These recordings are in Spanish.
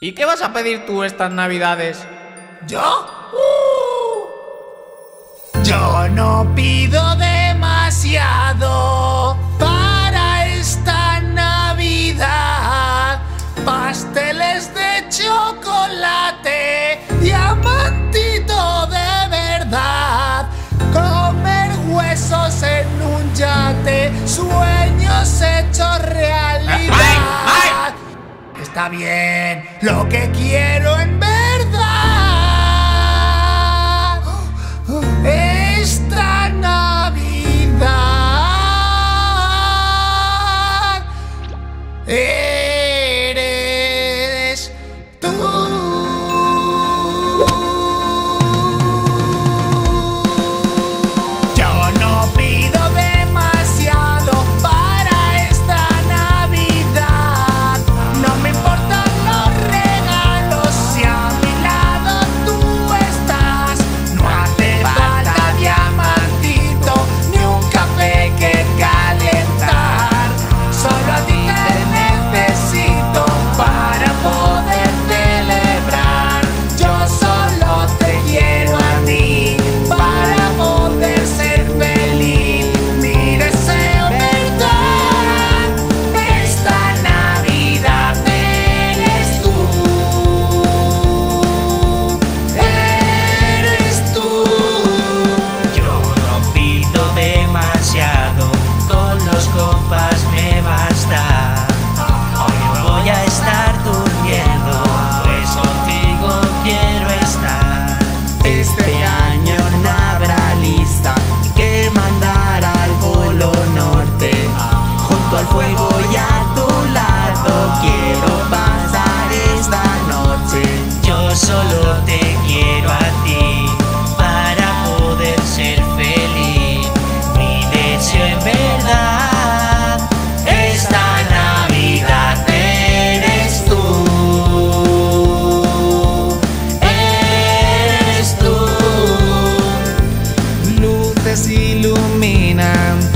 ¿Y qué vas a pedir tú estas navidades? ¿Yo? ¡Uh! Yo no pido bien. Lo que quiero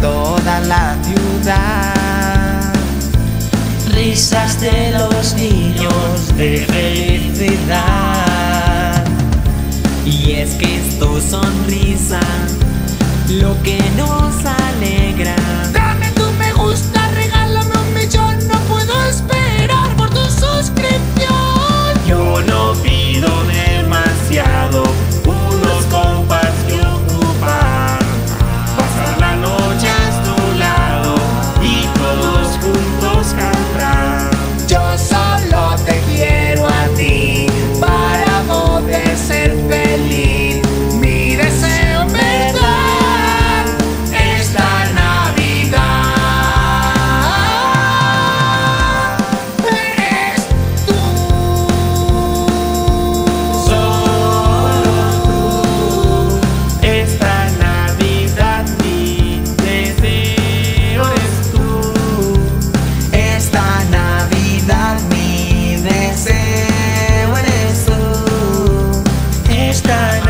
toda la ciudad. Risas de los niños de time